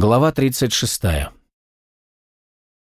Глава 36.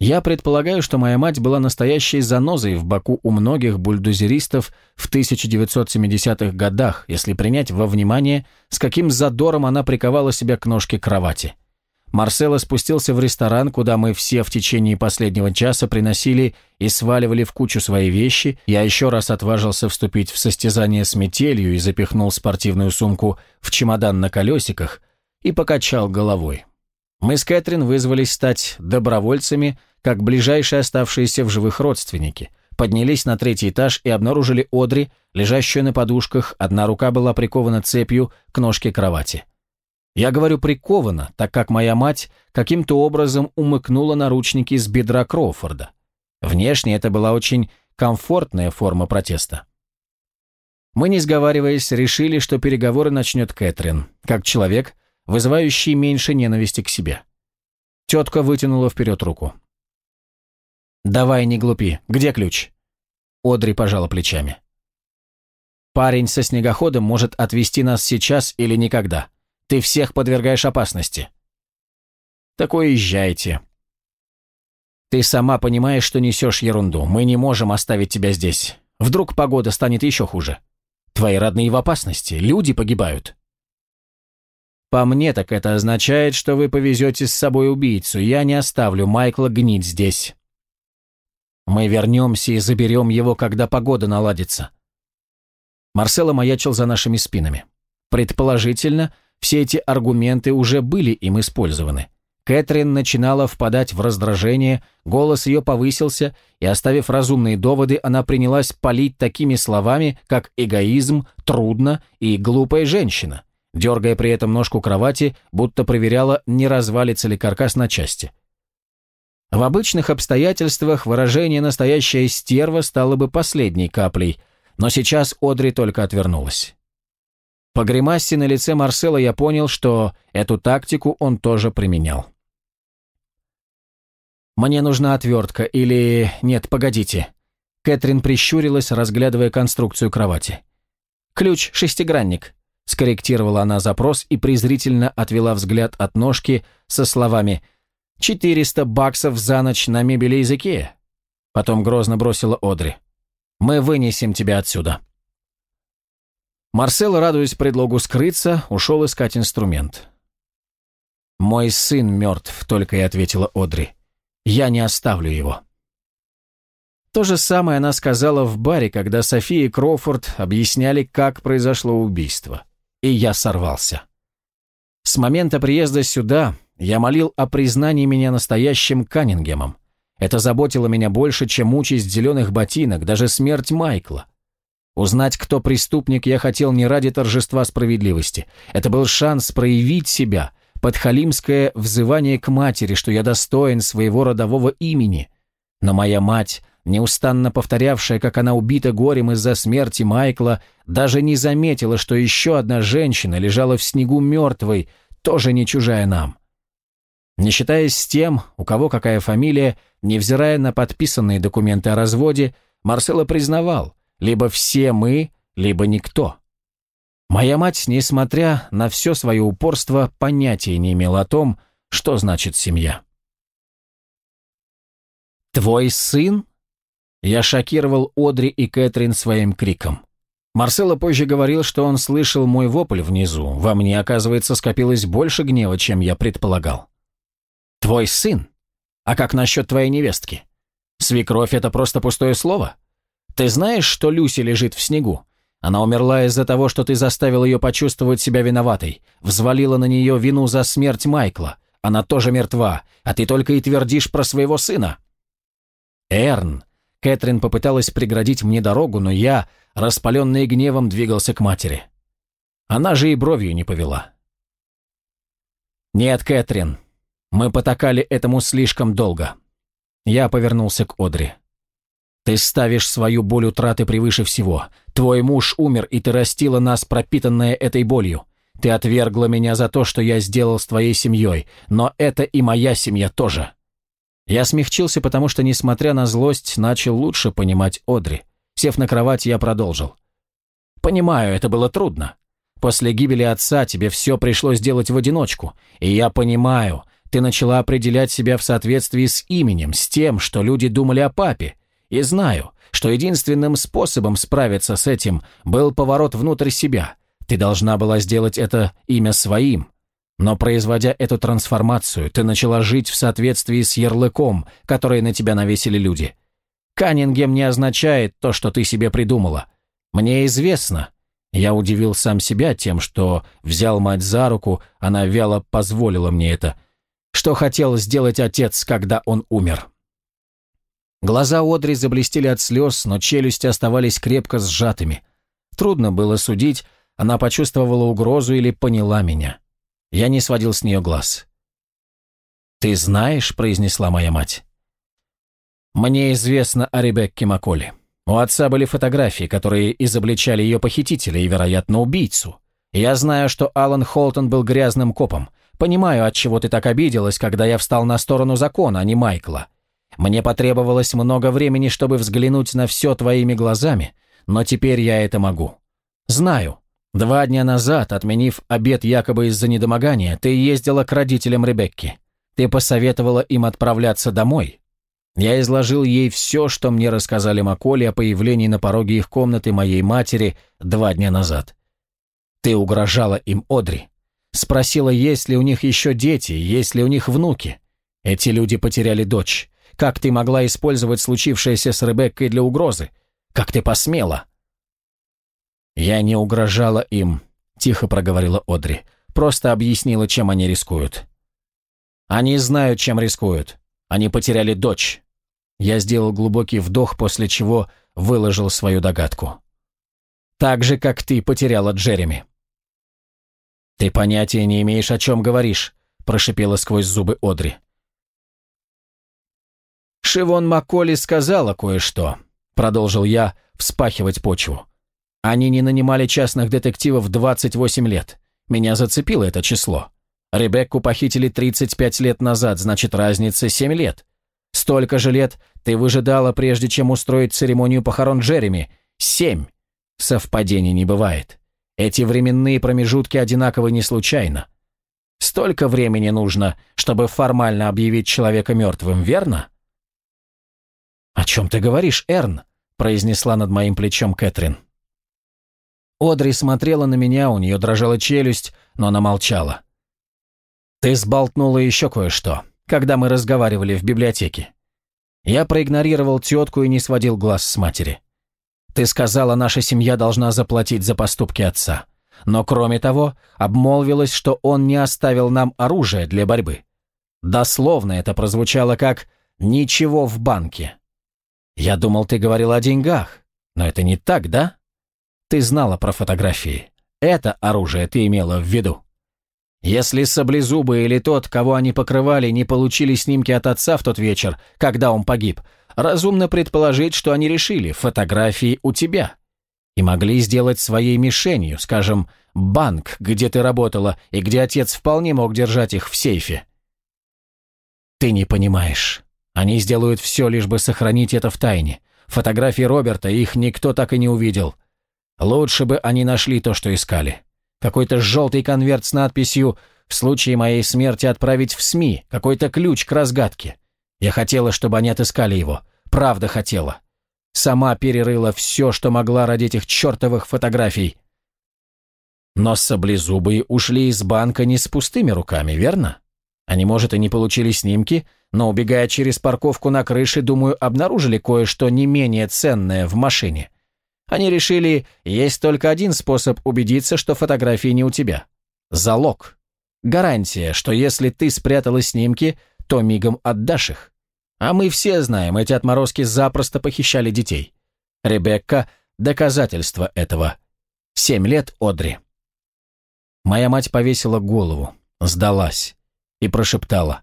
Я предполагаю, что моя мать была настоящей занозой в боку у многих бульдозеристов в 1970-х годах, если принять во внимание, с каким задором она приковала себя к ножке кровати. Марсело спустился в ресторан, куда мы все в течение последнего часа приносили и сваливали в кучу свои вещи. Я еще раз отважился вступить в состязание с метелью и запихнул спортивную сумку в чемодан на колесиках и покачал головой. Мы с Кэтрин вызвались стать добровольцами, как ближайшие оставшиеся в живых родственники. Поднялись на третий этаж и обнаружили Одри, лежащую на подушках, одна рука была прикована цепью к ножке кровати. Я говорю «прикована», так как моя мать каким-то образом умыкнула наручники с бедра Кроуфорда. Внешне это была очень комфортная форма протеста. Мы, не сговариваясь, решили, что переговоры начнет Кэтрин, как человек, вызывающий меньше ненависти к себе. Тетка вытянула вперед руку. «Давай, не глупи. Где ключ?» Одри пожала плечами. «Парень со снегоходом может отвезти нас сейчас или никогда. Ты всех подвергаешь опасности». «Так уезжайте». «Ты сама понимаешь, что несешь ерунду. Мы не можем оставить тебя здесь. Вдруг погода станет еще хуже. Твои родные в опасности, люди погибают». По мне, так это означает, что вы повезете с собой убийцу. Я не оставлю Майкла гнить здесь. Мы вернемся и заберем его, когда погода наладится. Марсело маячил за нашими спинами. Предположительно, все эти аргументы уже были им использованы. Кэтрин начинала впадать в раздражение, голос ее повысился, и, оставив разумные доводы, она принялась палить такими словами, как эгоизм, трудно и глупая женщина дергая при этом ножку кровати, будто проверяла, не развалится ли каркас на части. В обычных обстоятельствах выражение «настоящая стерва» стало бы последней каплей, но сейчас Одри только отвернулась. По гримасе на лице Марсела я понял, что эту тактику он тоже применял. «Мне нужна отвертка или... Нет, погодите». Кэтрин прищурилась, разглядывая конструкцию кровати. «Ключ-шестигранник. Скорректировала она запрос и презрительно отвела взгляд от ножки со словами «400 баксов за ночь на мебели языке». Потом грозно бросила Одри. «Мы вынесем тебя отсюда». Марсел, радуясь предлогу скрыться, ушел искать инструмент. «Мой сын мертв», — только и ответила Одри. «Я не оставлю его». То же самое она сказала в баре, когда София и Кроуфорд объясняли, как произошло убийство и я сорвался. С момента приезда сюда я молил о признании меня настоящим Каннингемом. Это заботило меня больше, чем участь зеленых ботинок, даже смерть Майкла. Узнать, кто преступник, я хотел не ради торжества справедливости. Это был шанс проявить себя, подхалимское взывание к матери, что я достоин своего родового имени. Но моя мать неустанно повторявшая, как она убита горем из-за смерти Майкла, даже не заметила, что еще одна женщина лежала в снегу мертвой, тоже не чужая нам. Не считаясь с тем, у кого какая фамилия, невзирая на подписанные документы о разводе, Марсело признавал, либо все мы, либо никто. Моя мать, несмотря на все свое упорство, понятия не имела о том, что значит семья. «Твой сын?» Я шокировал Одри и Кэтрин своим криком. Марсело позже говорил, что он слышал мой вопль внизу. Во мне, оказывается, скопилось больше гнева, чем я предполагал. «Твой сын? А как насчет твоей невестки? Свекровь — это просто пустое слово? Ты знаешь, что Люси лежит в снегу? Она умерла из-за того, что ты заставил ее почувствовать себя виноватой, взвалила на нее вину за смерть Майкла. Она тоже мертва, а ты только и твердишь про своего сына». «Эрн, Кэтрин попыталась преградить мне дорогу, но я, распаленный гневом, двигался к матери. Она же и бровью не повела. «Нет, Кэтрин, мы потакали этому слишком долго». Я повернулся к Одри. «Ты ставишь свою боль утраты превыше всего. Твой муж умер, и ты растила нас, пропитанная этой болью. Ты отвергла меня за то, что я сделал с твоей семьей, но это и моя семья тоже. Я смягчился, потому что, несмотря на злость, начал лучше понимать Одри. Сев на кровать, я продолжил. «Понимаю, это было трудно. После гибели отца тебе все пришлось делать в одиночку. И я понимаю, ты начала определять себя в соответствии с именем, с тем, что люди думали о папе. И знаю, что единственным способом справиться с этим был поворот внутрь себя. Ты должна была сделать это имя своим. Но производя эту трансформацию, ты начала жить в соответствии с ярлыком, который на тебя навесили люди. Каннингем не означает то, что ты себе придумала. Мне известно. Я удивил сам себя тем, что взял мать за руку, она вяло позволила мне это – что хотел сделать отец, когда он умер. Глаза Одри заблестели от слез, но челюсти оставались крепко сжатыми. Трудно было судить, она почувствовала угрозу или поняла меня. Я не сводил с нее глаз. «Ты знаешь», — произнесла моя мать. «Мне известно о Ребекке Макколе. У отца были фотографии, которые изобличали ее похитителя и, вероятно, убийцу. Я знаю, что Алан Холтон был грязным копом, Понимаю, от чего ты так обиделась, когда я встал на сторону закона, а не Майкла. Мне потребовалось много времени, чтобы взглянуть на все твоими глазами, но теперь я это могу. Знаю. Два дня назад, отменив обед якобы из-за недомогания, ты ездила к родителям Ребекки. Ты посоветовала им отправляться домой. Я изложил ей все, что мне рассказали Маколи о появлении на пороге их комнаты моей матери два дня назад. Ты угрожала им, Одри. Спросила, есть ли у них еще дети, есть ли у них внуки. Эти люди потеряли дочь. Как ты могла использовать случившееся с Ребеккой для угрозы? Как ты посмела?» «Я не угрожала им», — тихо проговорила Одри. «Просто объяснила, чем они рискуют». «Они знают, чем рискуют. Они потеряли дочь». Я сделал глубокий вдох, после чего выложил свою догадку. «Так же, как ты потеряла Джереми». «Ты понятия не имеешь, о чем говоришь», – прошипела сквозь зубы Одри. «Шивон Макколи сказала кое-что», – продолжил я вспахивать почву. «Они не нанимали частных детективов 28 лет. Меня зацепило это число. Ребекку похитили 35 лет назад, значит, разница 7 лет. Столько же лет ты выжидала, прежде чем устроить церемонию похорон Джереми. Семь. Совпадений не бывает. Эти временные промежутки одинаковы не случайно. Столько времени нужно, чтобы формально объявить человека мертвым, верно? «О чем ты говоришь, Эрн?» – произнесла над моим плечом Кэтрин. Одри смотрела на меня, у нее дрожала челюсть, но она молчала. «Ты сболтнула еще кое-что, когда мы разговаривали в библиотеке». Я проигнорировал тетку и не сводил глаз с матери. Ты сказала, наша семья должна заплатить за поступки отца. Но кроме того, обмолвилась, что он не оставил нам оружие для борьбы. Дословно это прозвучало как «ничего в банке». Я думал, ты говорил о деньгах, но это не так, да? Ты знала про фотографии. Это оружие ты имела в виду. Если Саблезубы или тот, кого они покрывали, не получили снимки от отца в тот вечер, когда он погиб, Разумно предположить, что они решили, фотографии у тебя. И могли сделать своей мишенью, скажем, банк, где ты работала, и где отец вполне мог держать их в сейфе. Ты не понимаешь. Они сделают все, лишь бы сохранить это в тайне. Фотографии Роберта их никто так и не увидел. Лучше бы они нашли то, что искали. Какой-то желтый конверт с надписью «В случае моей смерти отправить в СМИ», какой-то ключ к разгадке. Я хотела, чтобы они отыскали его. Правда хотела. Сама перерыла все, что могла ради этих чертовых фотографий. Но саблезубые ушли из банка не с пустыми руками, верно? Они, может, и не получили снимки, но, убегая через парковку на крыше, думаю, обнаружили кое-что не менее ценное в машине. Они решили, есть только один способ убедиться, что фотографии не у тебя. Залог. Гарантия, что если ты спрятала снимки, то мигом отдашь их. А мы все знаем, эти отморозки запросто похищали детей. Ребекка – доказательство этого. Семь лет Одри. Моя мать повесила голову, сдалась и прошептала.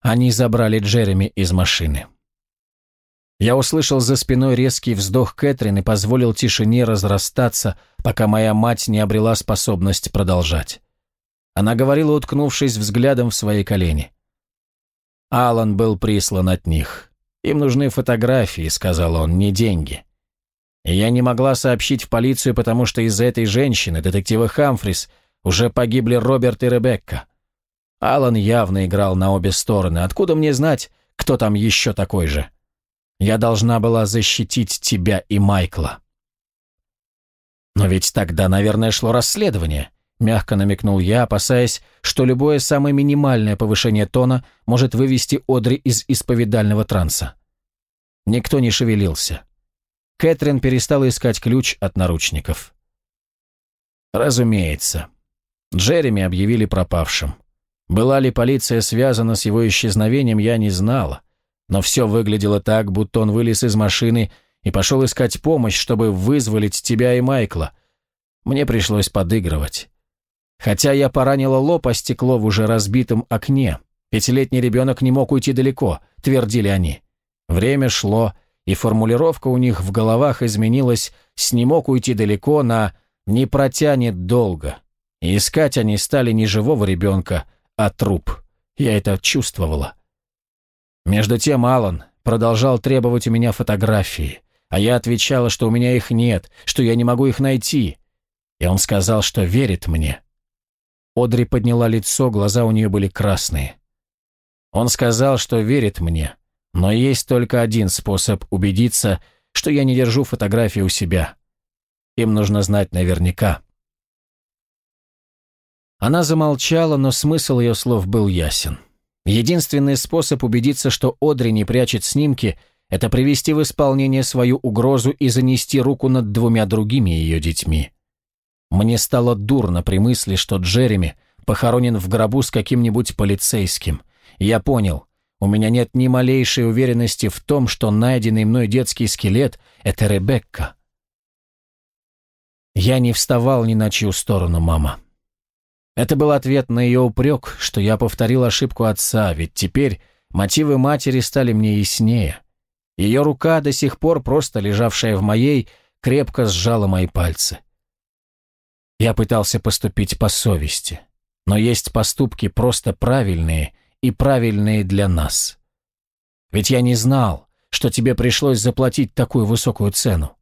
Они забрали Джереми из машины. Я услышал за спиной резкий вздох Кэтрин и позволил тишине разрастаться, пока моя мать не обрела способность продолжать. Она говорила, уткнувшись взглядом в свои колени. Алан был прислан от них. Им нужны фотографии, сказал он, не деньги. И я не могла сообщить в полицию, потому что из-за этой женщины, детектива Хамфрис, уже погибли Роберт и Ребекка. Алан явно играл на обе стороны. Откуда мне знать, кто там еще такой же? Я должна была защитить тебя и Майкла. Но ведь тогда, наверное, шло расследование. Мягко намекнул я, опасаясь, что любое самое минимальное повышение тона может вывести Одри из исповедального транса. Никто не шевелился. Кэтрин перестала искать ключ от наручников. Разумеется. Джереми объявили пропавшим. Была ли полиция связана с его исчезновением, я не знала. Но все выглядело так, будто он вылез из машины и пошел искать помощь, чтобы вызволить тебя и Майкла. Мне пришлось подыгрывать. Хотя я поранила лоб о стекло в уже разбитом окне. Пятилетний ребенок не мог уйти далеко, твердили они. Время шло, и формулировка у них в головах изменилась с «не мог уйти далеко» на «не протянет долго». И искать они стали не живого ребенка, а труп. Я это чувствовала. Между тем Алан продолжал требовать у меня фотографии, а я отвечала, что у меня их нет, что я не могу их найти. И он сказал, что верит мне. Одри подняла лицо, глаза у нее были красные. Он сказал, что верит мне, но есть только один способ убедиться, что я не держу фотографии у себя. Им нужно знать наверняка. Она замолчала, но смысл ее слов был ясен. Единственный способ убедиться, что Одри не прячет снимки, это привести в исполнение свою угрозу и занести руку над двумя другими ее детьми. Мне стало дурно при мысли, что Джереми похоронен в гробу с каким-нибудь полицейским. Я понял, у меня нет ни малейшей уверенности в том, что найденный мной детский скелет — это Ребекка. Я не вставал ни на чью сторону, мама. Это был ответ на ее упрек, что я повторил ошибку отца, ведь теперь мотивы матери стали мне яснее. Ее рука, до сих пор просто лежавшая в моей, крепко сжала мои пальцы. Я пытался поступить по совести, но есть поступки просто правильные и правильные для нас. Ведь я не знал, что тебе пришлось заплатить такую высокую цену.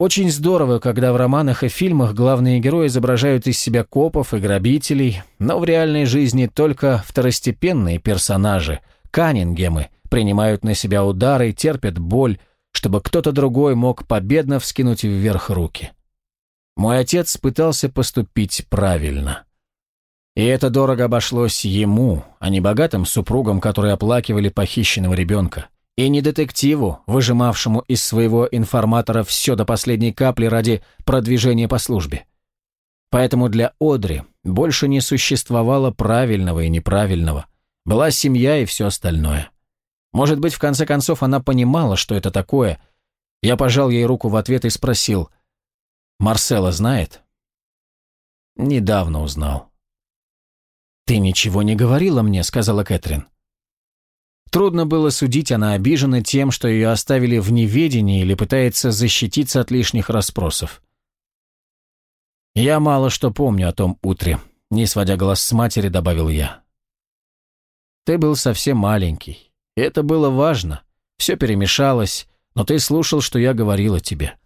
Очень здорово, когда в романах и фильмах главные герои изображают из себя копов и грабителей, но в реальной жизни только второстепенные персонажи, каннингемы, принимают на себя удары, терпят боль, чтобы кто-то другой мог победно вскинуть вверх руки. Мой отец пытался поступить правильно. И это дорого обошлось ему, а не богатым супругам, которые оплакивали похищенного ребенка и не детективу, выжимавшему из своего информатора все до последней капли ради продвижения по службе. Поэтому для Одри больше не существовало правильного и неправильного. Была семья и все остальное. Может быть, в конце концов, она понимала, что это такое. Я пожал ей руку в ответ и спросил, «Марсела знает?» «Недавно узнал». «Ты ничего не говорила мне», — сказала Кэтрин. Трудно было судить, она обижена тем, что ее оставили в неведении или пытается защититься от лишних расспросов. «Я мало что помню о том утре», — не сводя глаз с матери, добавил я. «Ты был совсем маленький. И это было важно. Все перемешалось, но ты слушал, что я говорила тебе.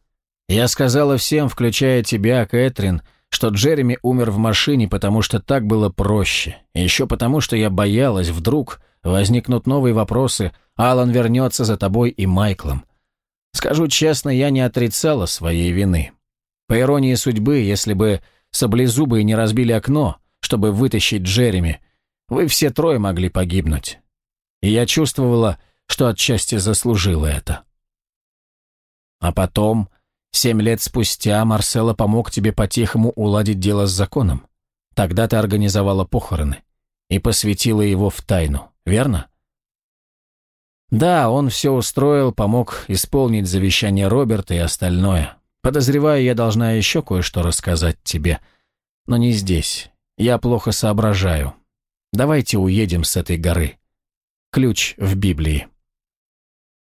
Я сказала всем, включая тебя, Кэтрин, что Джереми умер в машине, потому что так было проще. И еще потому, что я боялась, вдруг Возникнут новые вопросы, Алан вернется за тобой и Майклом. Скажу честно, я не отрицала своей вины. По иронии судьбы, если бы саблезубые не разбили окно, чтобы вытащить Джереми, вы все трое могли погибнуть. И я чувствовала, что отчасти заслужила это. А потом, семь лет спустя, Марсело помог тебе по-тихому уладить дело с законом. Тогда ты организовала похороны и посвятила его в тайну верно? Да, он все устроил, помог исполнить завещание Роберта и остальное. Подозреваю, я должна еще кое-что рассказать тебе. Но не здесь. Я плохо соображаю. Давайте уедем с этой горы. Ключ в Библии.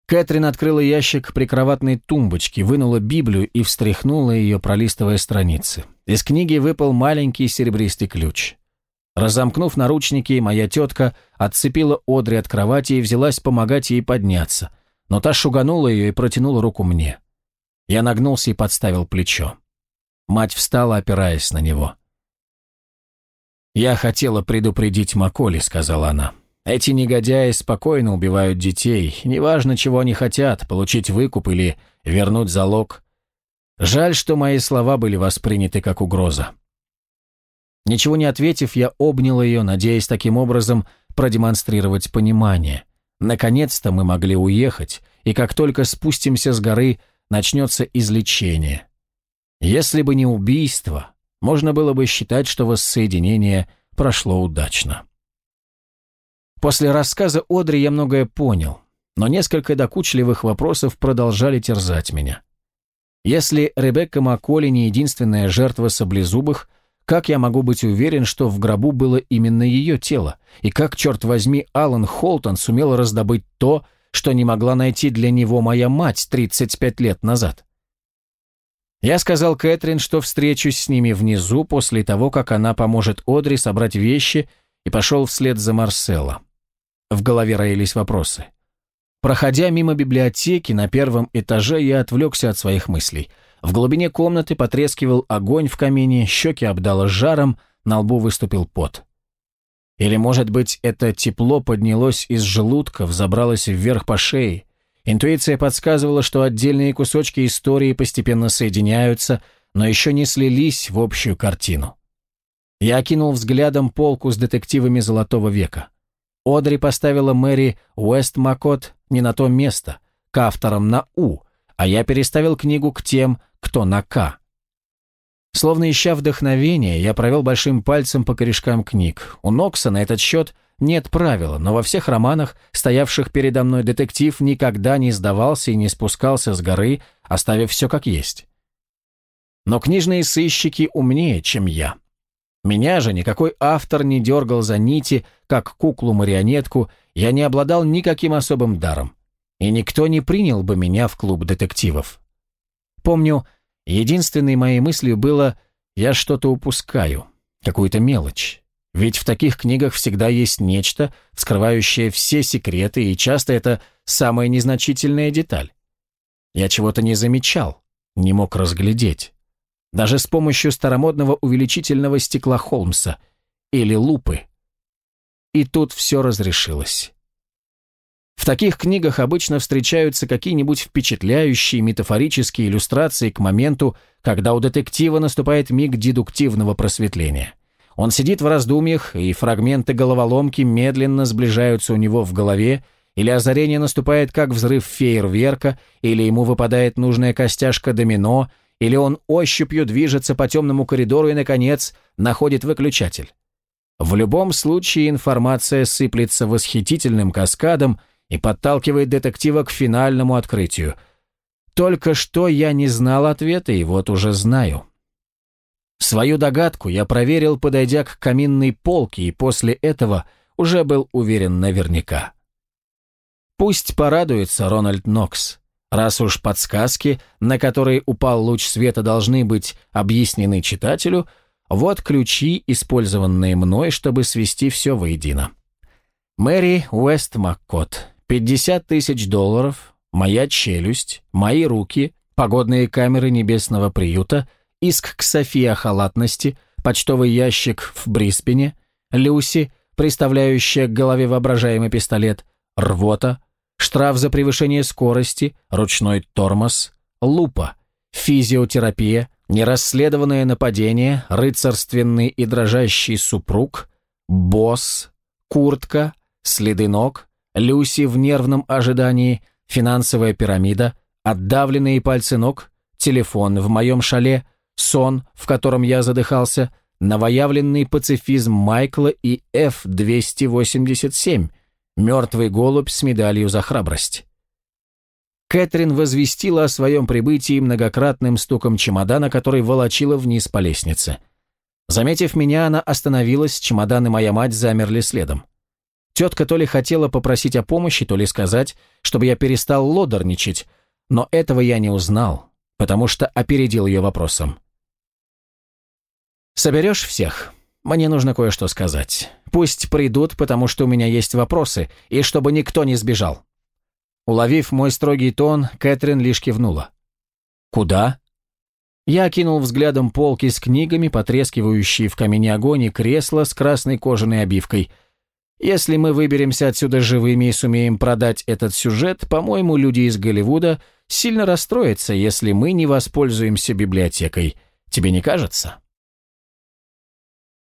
Кэтрин открыла ящик прикроватной тумбочки, вынула Библию и встряхнула ее, пролистывая страницы. Из книги выпал маленький серебристый ключ. Разомкнув наручники, моя тетка отцепила Одри от кровати и взялась помогать ей подняться, но та шуганула ее и протянула руку мне. Я нагнулся и подставил плечо. Мать встала, опираясь на него. «Я хотела предупредить Маколи», — сказала она. «Эти негодяи спокойно убивают детей, неважно, чего они хотят, получить выкуп или вернуть залог. Жаль, что мои слова были восприняты как угроза». Ничего не ответив, я обнял ее, надеясь таким образом продемонстрировать понимание. Наконец-то мы могли уехать, и как только спустимся с горы, начнется излечение. Если бы не убийство, можно было бы считать, что воссоединение прошло удачно. После рассказа Одри я многое понял, но несколько докучливых вопросов продолжали терзать меня. Если Ребекка Макколи не единственная жертва саблезубых, как я могу быть уверен, что в гробу было именно ее тело? И как, черт возьми, Алан Холтон сумел раздобыть то, что не могла найти для него моя мать 35 лет назад? Я сказал Кэтрин, что встречусь с ними внизу после того, как она поможет Одри собрать вещи, и пошел вслед за Марсело. В голове роились вопросы. Проходя мимо библиотеки на первом этаже, я отвлекся от своих мыслей – в глубине комнаты потрескивал огонь в камине, щеки обдало жаром, на лбу выступил пот. Или, может быть, это тепло поднялось из желудка, взобралось вверх по шее. Интуиция подсказывала, что отдельные кусочки истории постепенно соединяются, но еще не слились в общую картину. Я окинул взглядом полку с детективами Золотого века. Одри поставила Мэри Уэстмакот не на то место, к авторам на «У», а я переставил книгу к тем, кто на «К». Словно ища вдохновения, я провел большим пальцем по корешкам книг. У Нокса на этот счет нет правила, но во всех романах, стоявших передо мной детектив, никогда не сдавался и не спускался с горы, оставив все как есть. Но книжные сыщики умнее, чем я. Меня же никакой автор не дергал за нити, как куклу-марионетку, я не обладал никаким особым даром и никто не принял бы меня в клуб детективов. Помню, единственной моей мыслью было «я что-то упускаю, какую-то мелочь». Ведь в таких книгах всегда есть нечто, вскрывающее все секреты, и часто это самая незначительная деталь. Я чего-то не замечал, не мог разглядеть. Даже с помощью старомодного увеличительного стекла Холмса или лупы. И тут все разрешилось. В таких книгах обычно встречаются какие-нибудь впечатляющие метафорические иллюстрации к моменту, когда у детектива наступает миг дедуктивного просветления. Он сидит в раздумьях, и фрагменты головоломки медленно сближаются у него в голове, или озарение наступает как взрыв фейерверка, или ему выпадает нужная костяшка домино, или он ощупью движется по темному коридору и, наконец, находит выключатель. В любом случае информация сыплется восхитительным каскадом, и подталкивает детектива к финальному открытию. Только что я не знал ответа, и вот уже знаю. Свою догадку я проверил, подойдя к каминной полке, и после этого уже был уверен наверняка. Пусть порадуется Рональд Нокс, раз уж подсказки, на которые упал луч света, должны быть объяснены читателю, вот ключи, использованные мной, чтобы свести все воедино. Мэри Уэст Маккот, 50 тысяч долларов, моя челюсть, мои руки, погодные камеры небесного приюта, иск к Софии о халатности, почтовый ящик в Бриспене, Люси, приставляющая к голове воображаемый пистолет, рвота, штраф за превышение скорости, ручной тормоз, лупа, физиотерапия, нерасследованное нападение, рыцарственный и дрожащий супруг, босс, куртка, следы ног, Люси в нервном ожидании, финансовая пирамида, отдавленные пальцы ног, телефон в моем шале, сон, в котором я задыхался, новоявленный пацифизм Майкла и F-287, мертвый голубь с медалью за храбрость. Кэтрин возвестила о своем прибытии многократным стуком чемодана, который волочила вниз по лестнице. Заметив меня, она остановилась, чемодан и моя мать замерли следом. Тетка то ли хотела попросить о помощи, то ли сказать, чтобы я перестал лодорничать, но этого я не узнал, потому что опередил ее вопросом. «Соберешь всех? Мне нужно кое-что сказать. Пусть придут, потому что у меня есть вопросы, и чтобы никто не сбежал». Уловив мой строгий тон, Кэтрин лишь кивнула. «Куда?» Я окинул взглядом полки с книгами, потрескивающие в камине огонь и кресло с красной кожаной обивкой. Если мы выберемся отсюда живыми и сумеем продать этот сюжет, по-моему, люди из Голливуда сильно расстроятся, если мы не воспользуемся библиотекой. Тебе не кажется?»